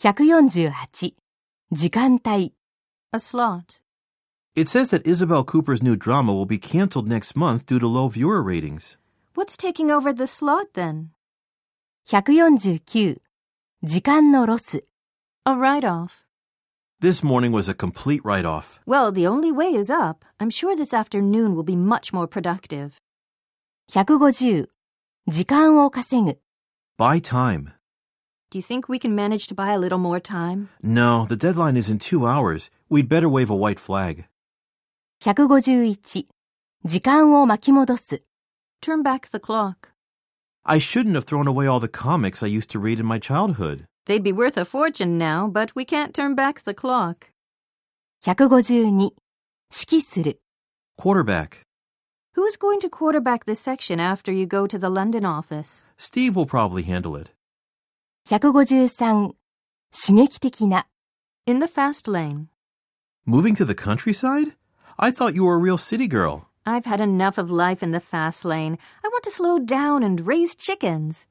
148時間帯 A slot. It says that Isabel Cooper's new drama will be canceled next month due to low viewer ratings. What's taking over the slot then? 149時間のロス A write off. This morning was a complete write off. Well, the only way is up. I'm sure this afternoon will be much more productive. 150時間を稼ぐ Buy time. Do you think we can manage to buy a little more time? No, the deadline is in two hours. We'd better wave a white flag. 151時間を巻き戻す Turn back the clock. I shouldn't have thrown away all the comics I used to read in my childhood. They'd be worth a fortune now, but we can't turn back the clock. 152指揮する Quarterback. Who's going to quarterback this section after you go to the London office? Steve will probably handle it. 153刺激的な In the fast lane. Moving to the countryside? I thought you were a real city girl. I've had enough of life in the fast lane. I want to slow down and raise chickens.